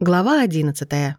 Глава одиннадцатая.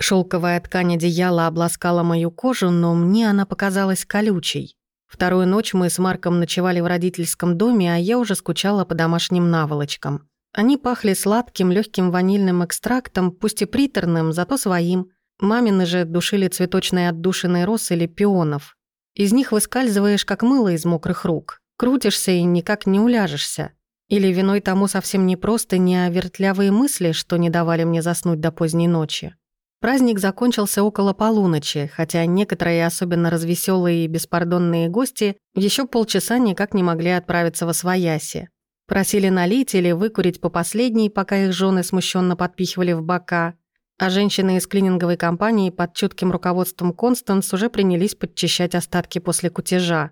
Шелковая ткань одеяла обласкала мою кожу, но мне она показалась колючей. Вторую ночь мы с Марком ночевали в родительском доме, а я уже скучала по домашним наволочкам. Они пахли сладким, легким ванильным экстрактом, пусть и приторным, зато своим. Мамины же душили цветочной отдушиной роз или пионов. Из них выскальзываешь, как мыло из мокрых рук. Крутишься и никак не уляжешься. Или виной тому совсем не просто не а вертлявые мысли, что не давали мне заснуть до поздней ночи. Праздник закончился около полуночи, хотя некоторые, особенно развеселые и беспардонные гости, еще полчаса никак не могли отправиться во свояси. Просили налить или выкурить по последней, пока их жены смущенно подпихивали в бока, а женщины из клининговой компании под чутким руководством Констанс уже принялись подчищать остатки после кутежа.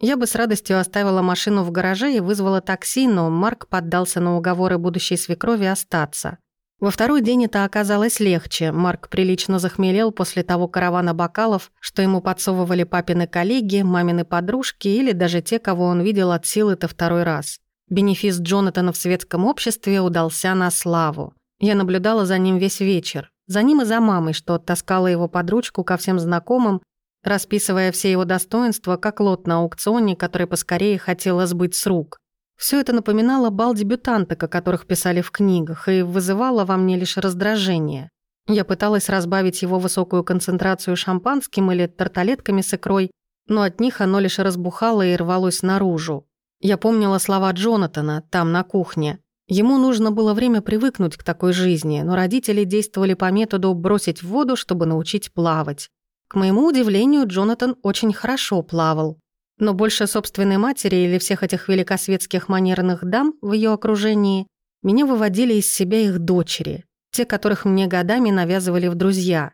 Я бы с радостью оставила машину в гараже и вызвала такси, но Марк поддался на уговоры будущей свекрови остаться. Во второй день это оказалось легче. Марк прилично захмелел после того каравана бокалов, что ему подсовывали папины коллеги, мамины подружки или даже те, кого он видел от силы-то второй раз. Бенефис Джонатана в светском обществе удался на славу. Я наблюдала за ним весь вечер. За ним и за мамой, что таскала его под ручку ко всем знакомым расписывая все его достоинства, как лот на аукционе, который поскорее хотела сбыть с рук. Все это напоминало бал дебютанток, о которых писали в книгах, и вызывало во мне лишь раздражение. Я пыталась разбавить его высокую концентрацию шампанским или тарталетками с икрой, но от них оно лишь разбухало и рвалось наружу. Я помнила слова Джонатана там, на кухне. Ему нужно было время привыкнуть к такой жизни, но родители действовали по методу бросить в воду, чтобы научить плавать. К моему удивлению, Джонатан очень хорошо плавал. Но больше собственной матери или всех этих великосветских манерных дам в ее окружении меня выводили из себя их дочери, те, которых мне годами навязывали в друзья.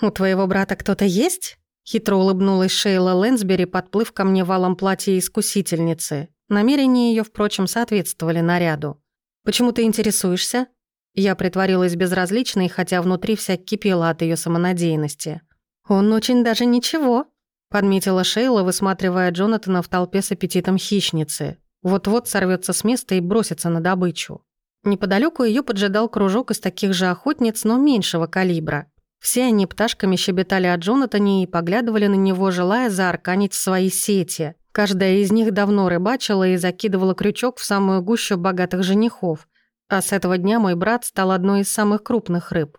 «У твоего брата кто-то есть?» Хитро улыбнулась Шейла Лэнсбери, подплыв ко мне валом платья искусительницы. Намерения ее, впрочем, соответствовали наряду. «Почему ты интересуешься?» Я притворилась безразличной, хотя внутри вся кипела от ее самонадеянности. «Он очень даже ничего», — подметила Шейла, высматривая Джонатана в толпе с аппетитом хищницы. Вот-вот сорвется с места и бросится на добычу. Неподалеку ее поджидал кружок из таких же охотниц, но меньшего калибра. Все они пташками щебетали о Джонатане и поглядывали на него, желая заарканить свои сети. Каждая из них давно рыбачила и закидывала крючок в самую гущу богатых женихов. А с этого дня мой брат стал одной из самых крупных рыб.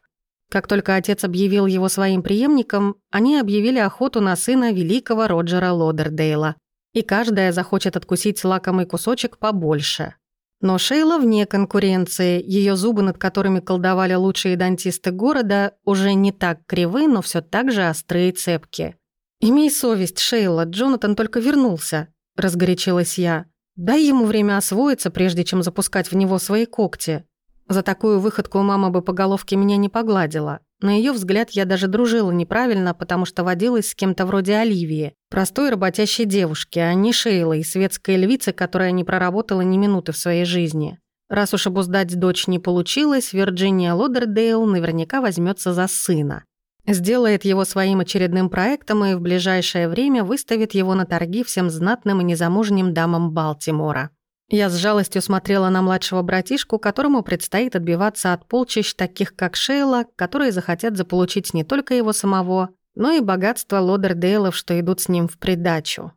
Как только отец объявил его своим преемником, они объявили охоту на сына великого Роджера Лодердейла. И каждая захочет откусить лакомый кусочек побольше. Но Шейла вне конкуренции, ее зубы, над которыми колдовали лучшие дантисты города, уже не так кривы, но все так же острые и цепкие. «Имей совесть, Шейла, Джонатан только вернулся», – разгорячилась я. «Дай ему время освоиться, прежде чем запускать в него свои когти». За такую выходку мама бы по головке меня не погладила. На ее взгляд я даже дружила неправильно, потому что водилась с кем-то вроде Оливии, простой работящей девушки, а не Шейлой, светской львицы, которая не проработала ни минуты в своей жизни. Раз уж обуздать дочь не получилось, Вирджиния Лодердейл наверняка возьмется за сына. Сделает его своим очередным проектом и в ближайшее время выставит его на торги всем знатным и незамужним дамам Балтимора. Я с жалостью смотрела на младшего братишку, которому предстоит отбиваться от полчищ таких, как Шейла, которые захотят заполучить не только его самого, но и богатство Лодердейлов, что идут с ним в придачу.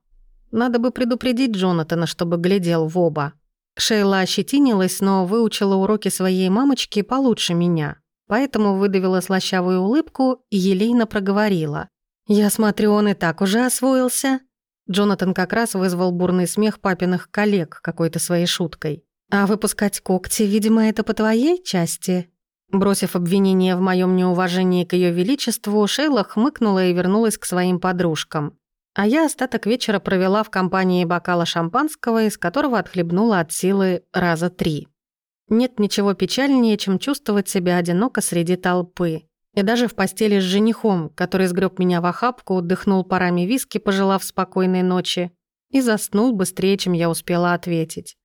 Надо бы предупредить Джонатана, чтобы глядел в оба. Шейла ощетинилась, но выучила уроки своей мамочки получше меня, поэтому выдавила слащавую улыбку и елейно проговорила. «Я смотрю, он и так уже освоился». Джонатан как раз вызвал бурный смех папиных коллег какой-то своей шуткой. «А выпускать когти, видимо, это по твоей части?» Бросив обвинение в моем неуважении к ее величеству, Шейла хмыкнула и вернулась к своим подружкам. А я остаток вечера провела в компании бокала шампанского, из которого отхлебнула от силы раза три. Нет ничего печальнее, чем чувствовать себя одиноко среди толпы. И даже в постели с женихом, который сгреб меня в охапку, дыхнул парами виски, пожелав спокойной ночи, и заснул быстрее, чем я успела ответить.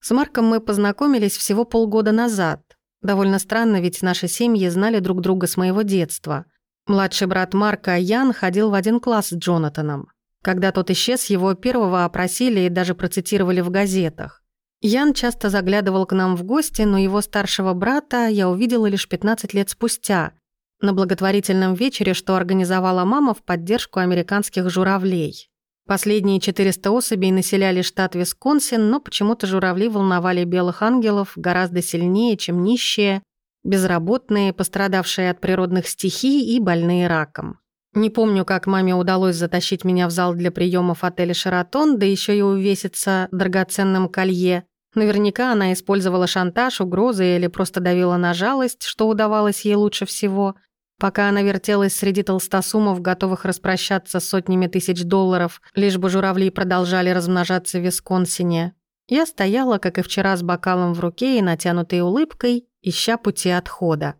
С Марком мы познакомились всего полгода назад. Довольно странно, ведь наши семьи знали друг друга с моего детства. Младший брат Марка, Ян, ходил в один класс с Джонатаном. Когда тот исчез, его первого опросили и даже процитировали в газетах. Ян часто заглядывал к нам в гости, но его старшего брата я увидела лишь 15 лет спустя, на благотворительном вечере, что организовала мама в поддержку американских журавлей. Последние 400 особей населяли штат Висконсин, но почему-то журавли волновали белых ангелов гораздо сильнее, чем нищие, безработные, пострадавшие от природных стихий и больные раком. Не помню, как маме удалось затащить меня в зал для приемов отеля «Шератон», да еще и увеситься драгоценным колье. Наверняка она использовала шантаж, угрозы или просто давила на жалость, что удавалось ей лучше всего. Пока она вертелась среди толстосумов, готовых распрощаться сотнями тысяч долларов, лишь бы журавли продолжали размножаться в Висконсине, я стояла, как и вчера, с бокалом в руке и натянутой улыбкой, ища пути отхода.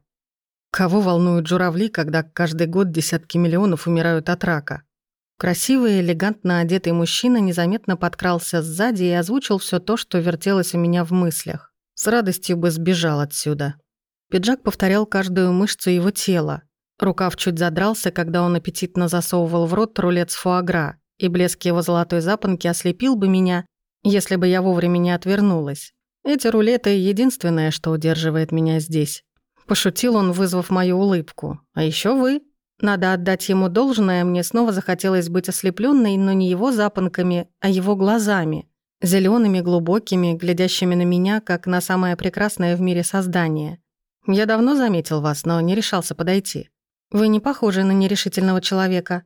Кого волнуют журавли, когда каждый год десятки миллионов умирают от рака? Красивый, элегантно одетый мужчина незаметно подкрался сзади и озвучил все то, что вертелось у меня в мыслях. С радостью бы сбежал отсюда. Пиджак повторял каждую мышцу его тела. Рукав чуть задрался, когда он аппетитно засовывал в рот рулет с фуагра, и блеск его золотой запонки ослепил бы меня, если бы я вовремя не отвернулась. Эти рулеты — единственное, что удерживает меня здесь. Пошутил он, вызвав мою улыбку. «А еще вы». Надо отдать ему должное, мне снова захотелось быть ослепленной, но не его запонками, а его глазами. зелеными, глубокими, глядящими на меня, как на самое прекрасное в мире создание. Я давно заметил вас, но не решался подойти. Вы не похожи на нерешительного человека.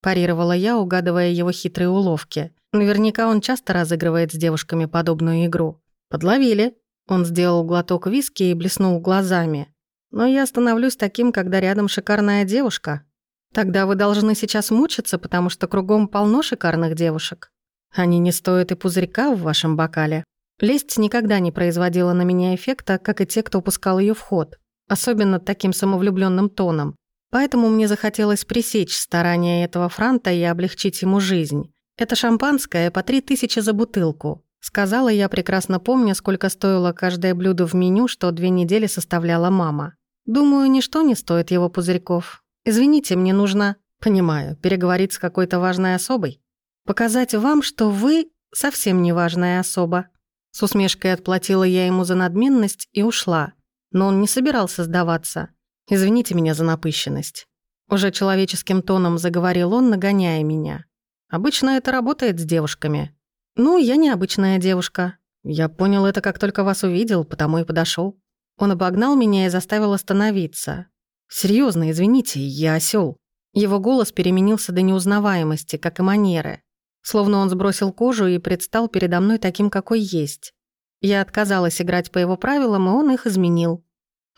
Парировала я, угадывая его хитрые уловки. Наверняка он часто разыгрывает с девушками подобную игру. Подловили. Он сделал глоток виски и блеснул глазами. Но я становлюсь таким, когда рядом шикарная девушка. Тогда вы должны сейчас мучиться, потому что кругом полно шикарных девушек. Они не стоят и пузырька в вашем бокале. Лесть никогда не производила на меня эффекта, как и те, кто пускал ее в ход. Особенно таким самовлюбленным тоном. Поэтому мне захотелось пресечь старания этого франта и облегчить ему жизнь. Это шампанское по три тысячи за бутылку. Сказала я, прекрасно помня, сколько стоило каждое блюдо в меню, что две недели составляла мама. Думаю, ничто не стоит его пузырьков. Извините, мне нужно... Понимаю, переговорить с какой-то важной особой. Показать вам, что вы совсем не важная особа. С усмешкой отплатила я ему за надменность и ушла. Но он не собирался сдаваться. Извините меня за напыщенность. Уже человеческим тоном заговорил он, нагоняя меня. Обычно это работает с девушками. Ну, я необычная девушка. Я понял это, как только вас увидел, потому и подошел. Он обогнал меня и заставил остановиться. Серьезно, извините, я осел. Его голос переменился до неузнаваемости, как и манеры. Словно он сбросил кожу и предстал передо мной таким, какой есть. Я отказалась играть по его правилам, и он их изменил.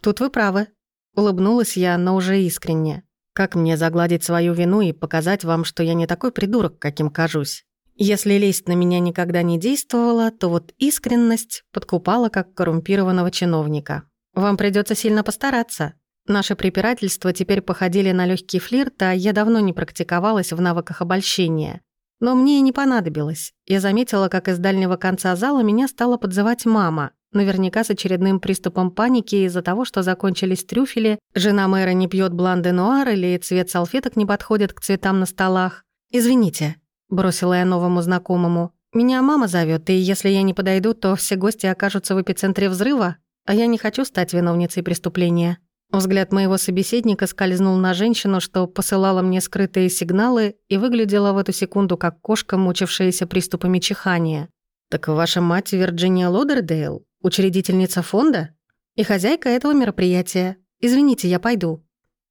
Тут вы правы. Улыбнулась я, но уже искренне. Как мне загладить свою вину и показать вам, что я не такой придурок, каким кажусь? Если лесть на меня никогда не действовала, то вот искренность подкупала как коррумпированного чиновника. Вам придется сильно постараться. Наши препирательства теперь походили на легкий флирт, а я давно не практиковалась в навыках обольщения. Но мне и не понадобилось. Я заметила, как из дальнего конца зала меня стала подзывать мама. Наверняка с очередным приступом паники из-за того, что закончились трюфели, жена мэра не пьет блан-де-нуар или цвет салфеток не подходит к цветам на столах. «Извините», — бросила я новому знакомому. «Меня мама зовет, и если я не подойду, то все гости окажутся в эпицентре взрыва, а я не хочу стать виновницей преступления». Взгляд моего собеседника скользнул на женщину, что посылала мне скрытые сигналы и выглядела в эту секунду как кошка, мучившаяся приступами чихания. «Так ваша мать Вирджиния Лодердейл, учредительница фонда и хозяйка этого мероприятия. Извините, я пойду».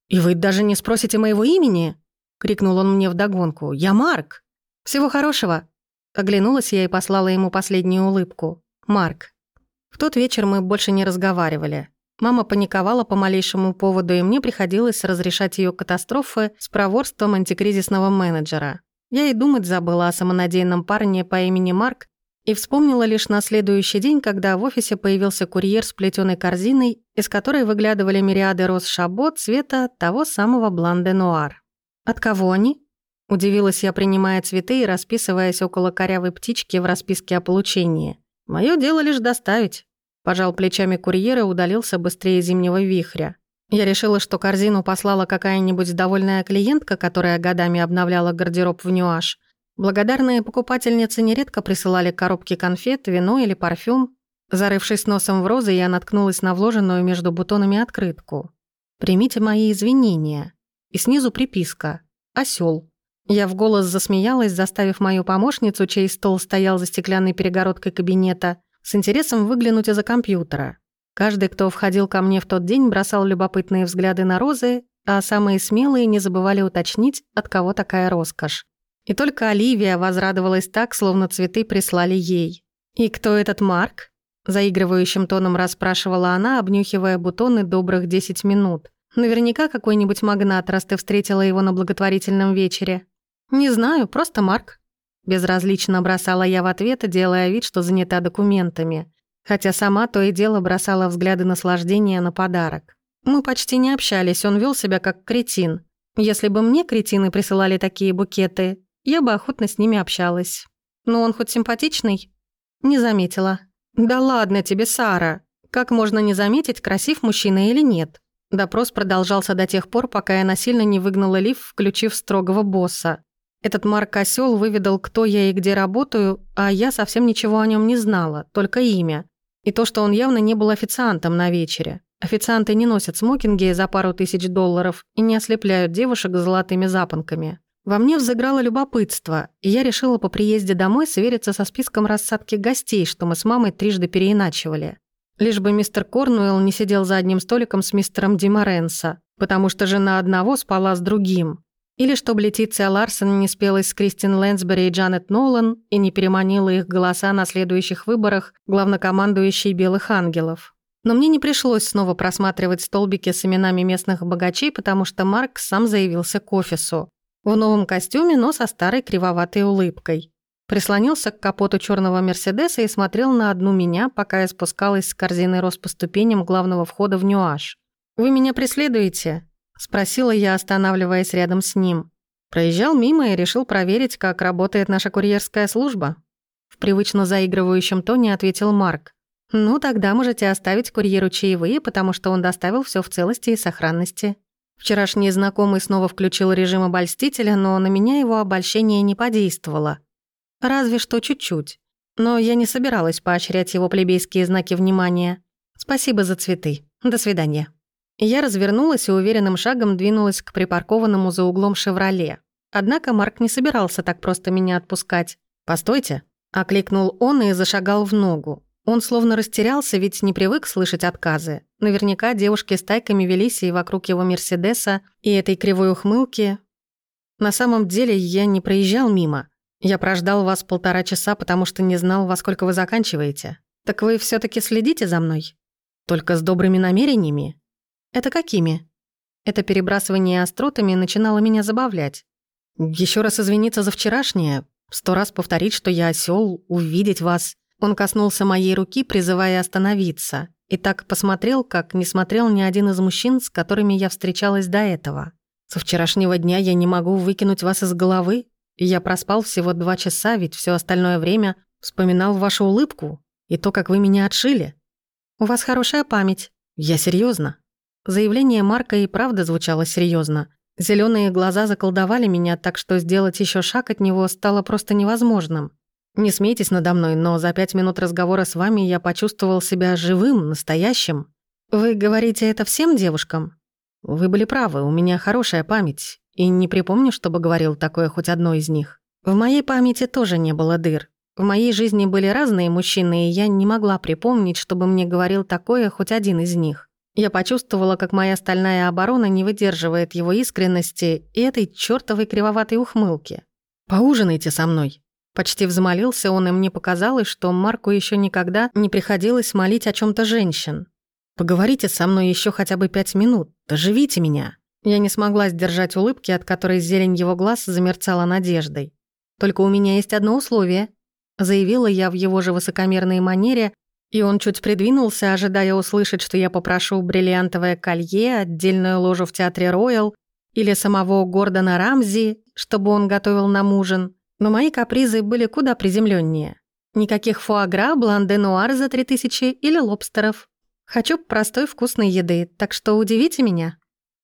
«И вы даже не спросите моего имени?» — крикнул он мне вдогонку. «Я Марк!» «Всего хорошего!» Оглянулась я и послала ему последнюю улыбку. «Марк». В тот вечер мы больше не разговаривали. Мама паниковала по малейшему поводу, и мне приходилось разрешать ее катастрофы с проворством антикризисного менеджера. Я и думать забыла о самонадеянном парне по имени Марк и вспомнила лишь на следующий день, когда в офисе появился курьер с плетеной корзиной, из которой выглядывали мириады роз шабот цвета того самого бланде-нуар. «От кого они?» Удивилась я, принимая цветы и расписываясь около корявой птички в расписке о получении. Мое дело лишь доставить. Пожал плечами курьера и удалился быстрее зимнего вихря. Я решила, что корзину послала какая-нибудь довольная клиентка, которая годами обновляла гардероб в нюаж. Благодарные покупательницы нередко присылали коробки конфет, вино или парфюм. Зарывшись носом в розы, я наткнулась на вложенную между бутонами открытку. «Примите мои извинения». И снизу приписка «Осёл». Я в голос засмеялась, заставив мою помощницу, чей стол стоял за стеклянной перегородкой кабинета, с интересом выглянуть из-за компьютера. Каждый, кто входил ко мне в тот день, бросал любопытные взгляды на розы, а самые смелые не забывали уточнить, от кого такая роскошь. И только Оливия возрадовалась так, словно цветы прислали ей. «И кто этот Марк?» Заигрывающим тоном расспрашивала она, обнюхивая бутоны добрых 10 минут. «Наверняка какой-нибудь магнат, раз ты встретила его на благотворительном вечере». «Не знаю, просто Марк». Безразлично бросала я в ответ, делая вид, что занята документами. Хотя сама то и дело бросала взгляды наслаждения на подарок. Мы почти не общались, он вел себя как кретин. Если бы мне кретины присылали такие букеты, я бы охотно с ними общалась. Но он хоть симпатичный? Не заметила. Да ладно тебе, Сара. Как можно не заметить, красив мужчина или нет? Допрос продолжался до тех пор, пока я насильно не выгнала Лив, включив строгого босса. Этот Марк Осёл выведал, кто я и где работаю, а я совсем ничего о нем не знала, только имя. И то, что он явно не был официантом на вечере. Официанты не носят смокинги за пару тысяч долларов и не ослепляют девушек золотыми запонками. Во мне взыграло любопытство, и я решила по приезде домой свериться со списком рассадки гостей, что мы с мамой трижды переиначивали. Лишь бы мистер Корнуэлл не сидел за одним столиком с мистером Димаренса, потому что жена одного спала с другим. Или чтобы Летиция Ларсон не спелась с Кристин Лэнсбери и Джанет Нолан и не переманила их голоса на следующих выборах главнокомандующей «Белых ангелов». Но мне не пришлось снова просматривать столбики с именами местных богачей, потому что Марк сам заявился к офису. В новом костюме, но со старой кривоватой улыбкой. Прислонился к капоту черного Мерседеса и смотрел на одну меня, пока я спускалась с корзиной роз по ступеням главного входа в Нюаш. «Вы меня преследуете?» – спросила я, останавливаясь рядом с ним. Проезжал мимо и решил проверить, как работает наша курьерская служба. В привычно заигрывающем тоне ответил Марк. «Ну, тогда можете оставить курьеру чаевые, потому что он доставил все в целости и сохранности». Вчерашний знакомый снова включил режим обольстителя, но на меня его обольщение не подействовало. Разве что чуть-чуть. Но я не собиралась поощрять его плебейские знаки внимания. Спасибо за цветы. До свидания. Я развернулась и уверенным шагом двинулась к припаркованному за углом «Шевроле». Однако Марк не собирался так просто меня отпускать. «Постойте!» – окликнул он и зашагал в ногу. Он словно растерялся, ведь не привык слышать отказы. Наверняка девушки с тайками велись и вокруг его Мерседеса, и этой кривой ухмылки. На самом деле я не проезжал мимо. Я прождал вас полтора часа, потому что не знал, во сколько вы заканчиваете. Так вы все таки следите за мной? Только с добрыми намерениями? Это какими? Это перебрасывание остротами начинало меня забавлять. Еще раз извиниться за вчерашнее, сто раз повторить, что я осел, увидеть вас. Он коснулся моей руки, призывая остановиться, и так посмотрел, как не смотрел ни один из мужчин, с которыми я встречалась до этого. Со вчерашнего дня я не могу выкинуть вас из головы. Я проспал всего два часа, ведь все остальное время вспоминал вашу улыбку и то, как вы меня отшили. У вас хорошая память. Я серьезно. Заявление Марка и правда звучало серьезно. Зеленые глаза заколдовали меня, так что сделать еще шаг от него стало просто невозможным. Не смейтесь надо мной, но за пять минут разговора с вами я почувствовал себя живым, настоящим. Вы говорите это всем девушкам? Вы были правы, у меня хорошая память, и не припомню, чтобы говорил такое хоть одно из них. В моей памяти тоже не было дыр. В моей жизни были разные мужчины, и я не могла припомнить, чтобы мне говорил такое хоть один из них. Я почувствовала, как моя стальная оборона не выдерживает его искренности и этой чёртовой кривоватой ухмылки. «Поужинайте со мной», Почти взмолился он, и мне показалось, что Марку еще никогда не приходилось молить о чем то женщин. «Поговорите со мной еще хотя бы пять минут, доживите меня». Я не смогла сдержать улыбки, от которой зелень его глаз замерцала надеждой. «Только у меня есть одно условие», — заявила я в его же высокомерной манере, и он чуть придвинулся, ожидая услышать, что я попрошу бриллиантовое колье, отдельную ложу в театре «Роял» или самого Гордона Рамзи, чтобы он готовил нам ужин. Но мои капризы были куда приземленнее. Никаких фуагра, бланде-нуар за три тысячи или лобстеров. Хочу простой вкусной еды, так что удивите меня».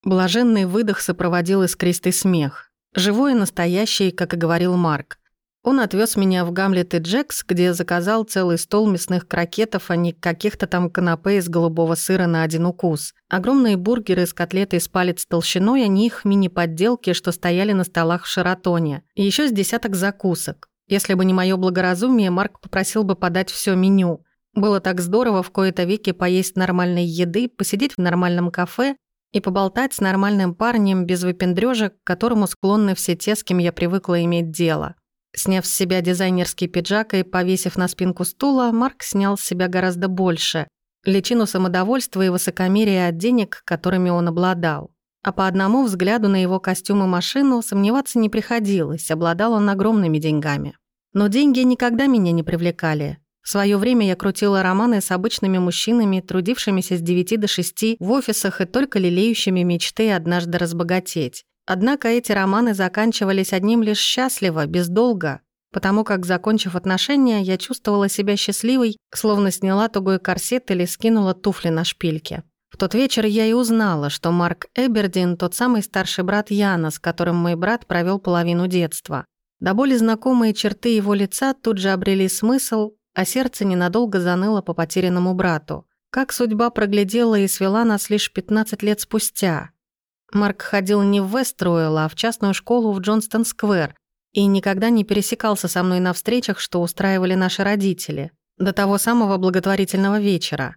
Блаженный выдох сопроводил искристый смех. Живой и настоящий, как и говорил Марк. Он отвез меня в Гамлет и Джекс, где заказал целый стол мясных крокетов, а не каких-то там канапе из голубого сыра на один укус. Огромные бургеры с котлетой с палец толщиной, а не их мини-подделки, что стояли на столах в Шаратоне. И еще с десяток закусок. Если бы не мое благоразумие, Марк попросил бы подать все меню. Было так здорово в кои-то веки поесть нормальной еды, посидеть в нормальном кафе и поболтать с нормальным парнем без выпендрёжек, к которому склонны все те, с кем я привыкла иметь дело. Сняв с себя дизайнерский пиджак и повесив на спинку стула, Марк снял с себя гораздо больше. Личину самодовольства и высокомерия от денег, которыми он обладал. А по одному взгляду на его костюм и машину сомневаться не приходилось, обладал он огромными деньгами. Но деньги никогда меня не привлекали. В свое время я крутила романы с обычными мужчинами, трудившимися с 9 до 6 в офисах и только лелеющими мечты однажды разбогатеть. Однако эти романы заканчивались одним лишь счастливо, без долга, потому как, закончив отношения, я чувствовала себя счастливой, словно сняла тугой корсет или скинула туфли на шпильке. В тот вечер я и узнала, что Марк Эбердин – тот самый старший брат Яна, с которым мой брат провел половину детства. До боли знакомые черты его лица тут же обрели смысл, а сердце ненадолго заныло по потерянному брату. Как судьба проглядела и свела нас лишь 15 лет спустя – Марк ходил не в Веструэлл, а в частную школу в Джонстон-сквер и никогда не пересекался со мной на встречах, что устраивали наши родители, до того самого благотворительного вечера.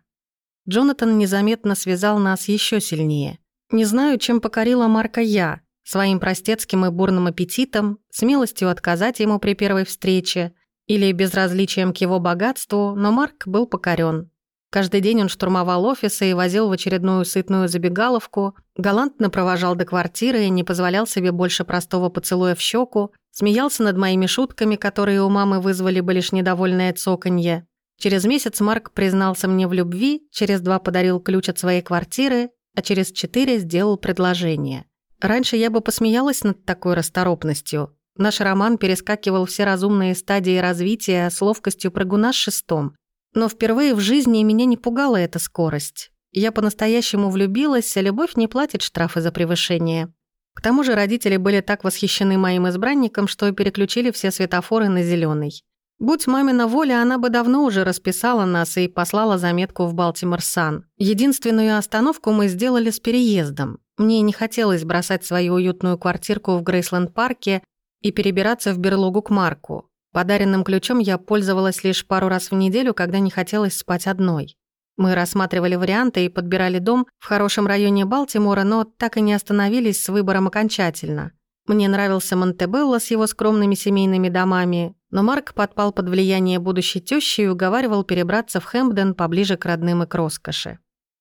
Джонатан незаметно связал нас еще сильнее. Не знаю, чем покорила Марка я, своим простецким и бурным аппетитом, смелостью отказать ему при первой встрече или безразличием к его богатству, но Марк был покорен. Каждый день он штурмовал офисы и возил в очередную сытную забегаловку, галантно провожал до квартиры и не позволял себе больше простого поцелуя в щеку, смеялся над моими шутками, которые у мамы вызвали бы лишь недовольное цоканье. Через месяц Марк признался мне в любви, через два подарил ключ от своей квартиры, а через четыре сделал предложение. Раньше я бы посмеялась над такой расторопностью. Наш роман перескакивал все разумные стадии развития с ловкостью прыгуна с шестом. Но впервые в жизни меня не пугала эта скорость. Я по-настоящему влюбилась, а любовь не платит штрафы за превышение. К тому же родители были так восхищены моим избранником, что переключили все светофоры на зеленый. Будь мамина воля, она бы давно уже расписала нас и послала заметку в Балтимор Сан. Единственную остановку мы сделали с переездом. Мне не хотелось бросать свою уютную квартирку в Грейсленд-парке и перебираться в берлогу к Марку. Подаренным ключом я пользовалась лишь пару раз в неделю, когда не хотелось спать одной. Мы рассматривали варианты и подбирали дом в хорошем районе Балтимора, но так и не остановились с выбором окончательно. Мне нравился Монтебелло с его скромными семейными домами, но Марк подпал под влияние будущей тещи и уговаривал перебраться в Хэмпден поближе к родным и к роскоши.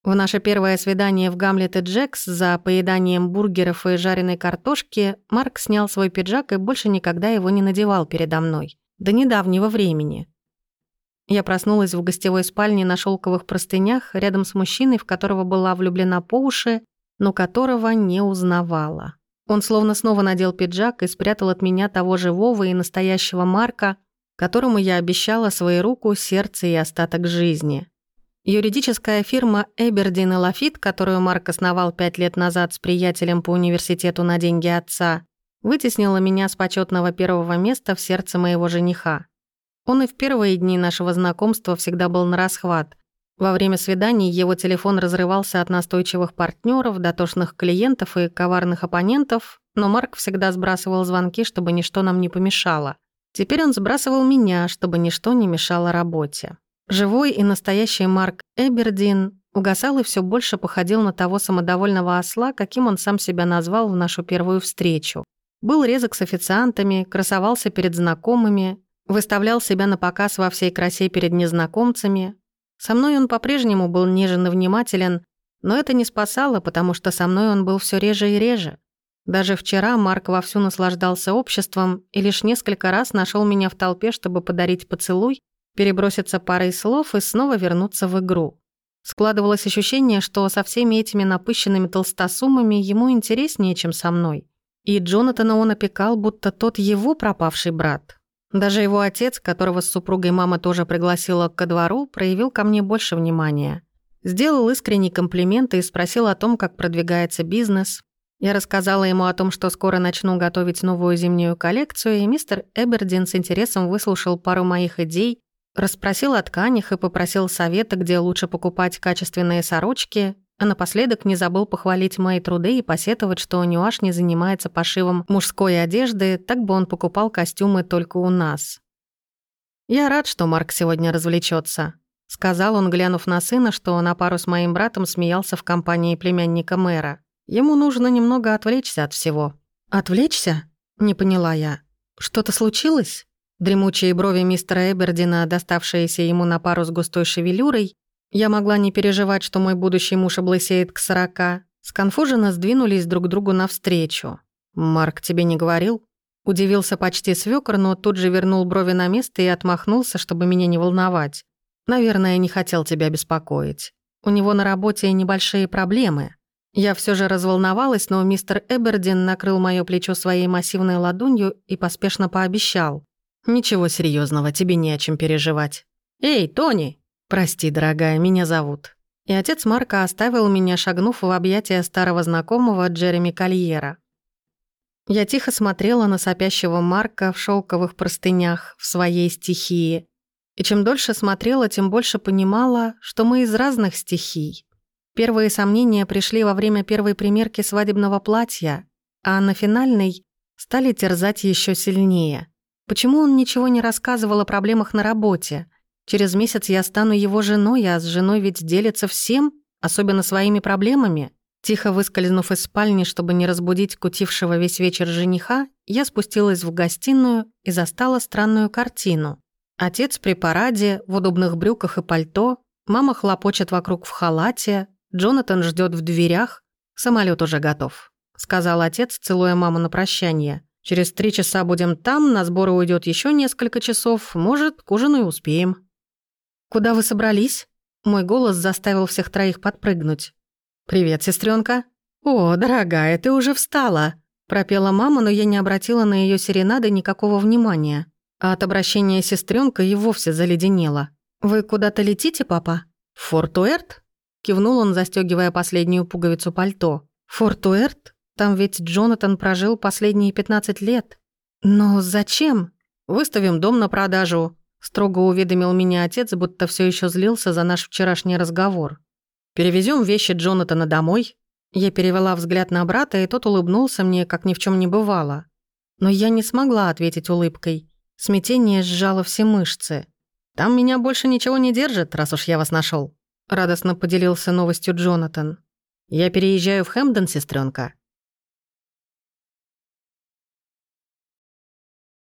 В наше первое свидание в Гамлет и Джекс за поеданием бургеров и жареной картошки Марк снял свой пиджак и больше никогда его не надевал передо мной. До недавнего времени. Я проснулась в гостевой спальне на шелковых простынях рядом с мужчиной, в которого была влюблена по уши, но которого не узнавала. Он словно снова надел пиджак и спрятал от меня того живого и настоящего Марка, которому я обещала свою руку, сердце и остаток жизни. Юридическая фирма Эбердин и Лафит, которую Марк основал пять лет назад с приятелем по университету на деньги отца, вытеснила меня с почетного первого места в сердце моего жениха. Он и в первые дни нашего знакомства всегда был на расхват. Во время свиданий его телефон разрывался от настойчивых партнеров, дотошных клиентов и коварных оппонентов, но Марк всегда сбрасывал звонки, чтобы ничто нам не помешало. Теперь он сбрасывал меня, чтобы ничто не мешало работе. Живой и настоящий Марк Эбердин угасал и все больше походил на того самодовольного осла, каким он сам себя назвал в нашу первую встречу. Был резок с официантами, красовался перед знакомыми, выставлял себя на показ во всей красе перед незнакомцами. Со мной он по-прежнему был нежен и внимателен, но это не спасало, потому что со мной он был все реже и реже. Даже вчера Марк вовсю наслаждался обществом и лишь несколько раз нашел меня в толпе, чтобы подарить поцелуй, переброситься парой слов и снова вернуться в игру. Складывалось ощущение, что со всеми этими напыщенными толстосумами ему интереснее, чем со мной. И Джонатана он опекал, будто тот его пропавший брат. Даже его отец, которого с супругой мама тоже пригласила ко двору, проявил ко мне больше внимания. Сделал искренний комплимент и спросил о том, как продвигается бизнес. Я рассказала ему о том, что скоро начну готовить новую зимнюю коллекцию, и мистер Эбердин с интересом выслушал пару моих идей, расспросил о тканях и попросил совета, где лучше покупать качественные сорочки, а напоследок не забыл похвалить мои труды и посетовать, что Нюаш не занимается пошивом мужской одежды, так бы он покупал костюмы только у нас. «Я рад, что Марк сегодня развлечется, сказал он, глянув на сына, что на пару с моим братом смеялся в компании племянника мэра. Ему нужно немного отвлечься от всего. «Отвлечься?» — не поняла я. «Что-то случилось?» Дремучие брови мистера Эбердина, доставшиеся ему на пару с густой шевелюрой, я могла не переживать, что мой будущий муж облысеет к сорока, сконфуженно сдвинулись друг другу навстречу. «Марк тебе не говорил?» Удивился почти свёкор, но тут же вернул брови на место и отмахнулся, чтобы меня не волновать. «Наверное, не хотел тебя беспокоить. У него на работе небольшие проблемы. Я все же разволновалась, но мистер Эбердин накрыл моё плечо своей массивной ладонью и поспешно пообещал. «Ничего серьезного, тебе не о чем переживать». «Эй, Тони!» «Прости, дорогая, меня зовут». И отец Марка оставил меня, шагнув в объятия старого знакомого Джереми Кольера. Я тихо смотрела на сопящего Марка в шелковых простынях в своей стихии. И чем дольше смотрела, тем больше понимала, что мы из разных стихий. Первые сомнения пришли во время первой примерки свадебного платья, а на финальной стали терзать еще сильнее. Почему он ничего не рассказывал о проблемах на работе? Через месяц я стану его женой, а с женой ведь делится всем, особенно своими проблемами. Тихо выскользнув из спальни, чтобы не разбудить кутившего весь вечер жениха, я спустилась в гостиную и застала странную картину. Отец при параде, в удобных брюках и пальто, мама хлопочет вокруг в халате, Джонатан ждет в дверях. Самолет уже готов», — сказал отец, целуя маму на прощание. «Через три часа будем там, на сборы уйдет еще несколько часов, может, к ужину и успеем». «Куда вы собрались?» Мой голос заставил всех троих подпрыгнуть. «Привет, сестренка. «О, дорогая, ты уже встала!» Пропела мама, но я не обратила на ее серенады никакого внимания. А от обращения сестренка и вовсе заледенела. «Вы куда-то летите, папа?» «В Форт-Уэрт?» Кивнул он, застегивая последнюю пуговицу пальто. «Форт-Уэрт? Там ведь Джонатан прожил последние 15 лет. Но зачем? Выставим дом на продажу», строго уведомил меня отец, будто все еще злился за наш вчерашний разговор. Перевезем вещи Джонатана домой». Я перевела взгляд на брата, и тот улыбнулся мне, как ни в чем не бывало. Но я не смогла ответить улыбкой. Смятение сжало все мышцы. «Там меня больше ничего не держит, раз уж я вас нашел. радостно поделился новостью Джонатан. «Я переезжаю в Хэмпден, сестренка.